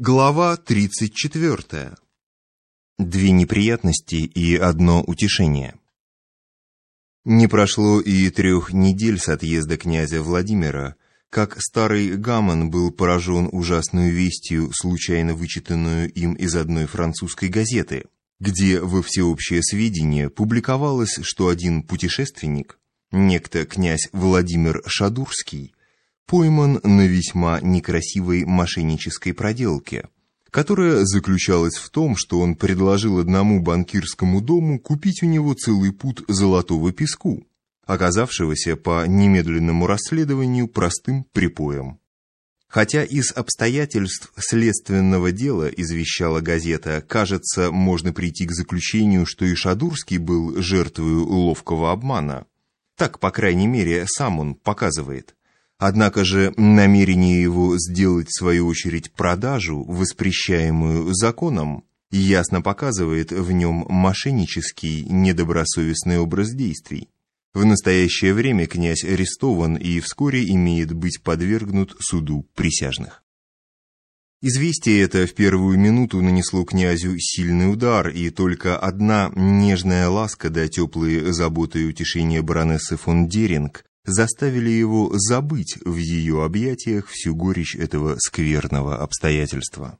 Глава 34. Две неприятности и одно утешение. Не прошло и трех недель с отъезда князя Владимира, как старый Гамон был поражен ужасной вестью, случайно вычитанную им из одной французской газеты, где во всеобщее сведение публиковалось, что один путешественник, некто князь Владимир Шадурский, пойман на весьма некрасивой мошеннической проделке, которая заключалась в том, что он предложил одному банкирскому дому купить у него целый пуд золотого песку, оказавшегося по немедленному расследованию простым припоем. Хотя из обстоятельств следственного дела, извещала газета, кажется, можно прийти к заключению, что и Шадурский был жертвой ловкого обмана. Так, по крайней мере, сам он показывает. Однако же намерение его сделать в свою очередь продажу, воспрещаемую законом, ясно показывает в нем мошеннический, недобросовестный образ действий. В настоящее время князь арестован и вскоре имеет быть подвергнут суду присяжных. Известие это в первую минуту нанесло князю сильный удар, и только одна нежная ласка да теплые заботы и утешения баронессы фон Деринг заставили его забыть в ее объятиях всю горечь этого скверного обстоятельства.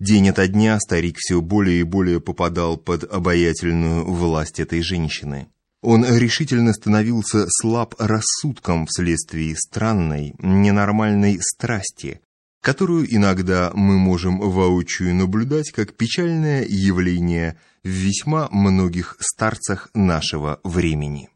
День ото дня старик все более и более попадал под обаятельную власть этой женщины. Он решительно становился слаб рассудком вследствие странной, ненормальной страсти, которую иногда мы можем воочию наблюдать как печальное явление в весьма многих старцах нашего времени.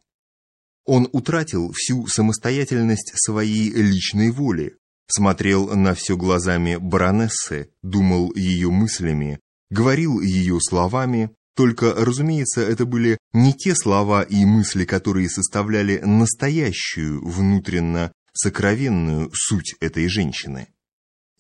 Он утратил всю самостоятельность своей личной воли, смотрел на все глазами баронессы, думал ее мыслями, говорил ее словами, только, разумеется, это были не те слова и мысли, которые составляли настоящую, внутренно сокровенную суть этой женщины.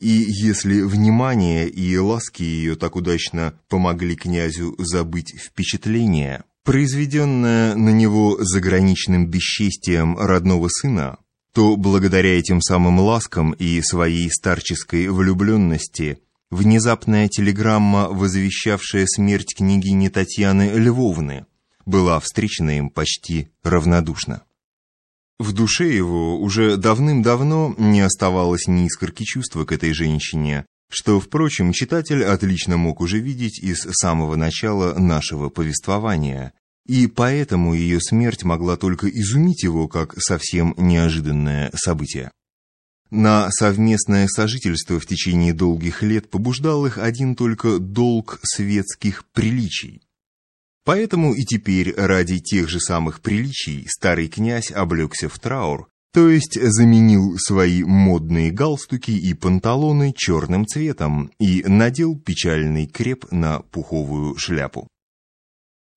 И если внимание и ласки ее так удачно помогли князю забыть впечатление, произведенное на него заграничным бесчестием родного сына, то благодаря этим самым ласкам и своей старческой влюбленности внезапная телеграмма, возвещавшая смерть княгини Татьяны Львовны, была встречена им почти равнодушно. В душе его уже давным-давно не оставалось ни искорки чувства к этой женщине, что, впрочем, читатель отлично мог уже видеть из самого начала нашего повествования, и поэтому ее смерть могла только изумить его как совсем неожиданное событие. На совместное сожительство в течение долгих лет побуждал их один только долг светских приличий. Поэтому и теперь ради тех же самых приличий старый князь облегся в траур, то есть заменил свои модные галстуки и панталоны черным цветом и надел печальный креп на пуховую шляпу.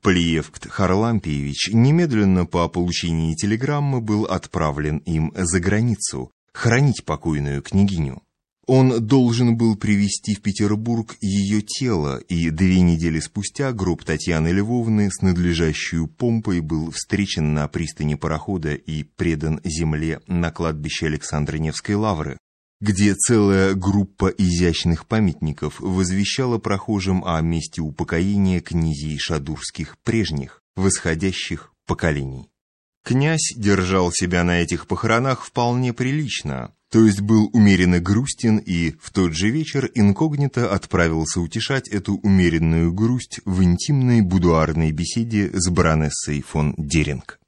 Плиевкт Харлампиевич немедленно по получении телеграммы был отправлен им за границу, хранить покойную княгиню. Он должен был привезти в Петербург ее тело, и две недели спустя гроб Татьяны Львовны с надлежащей помпой был встречен на пристани парохода и предан земле на кладбище Александра Невской лавры, где целая группа изящных памятников возвещала прохожим о месте упокоения князей шадурских прежних, восходящих поколений. Князь держал себя на этих похоронах вполне прилично, то есть был умеренно грустен и в тот же вечер инкогнито отправился утешать эту умеренную грусть в интимной будуарной беседе с баронессой фон Деринг.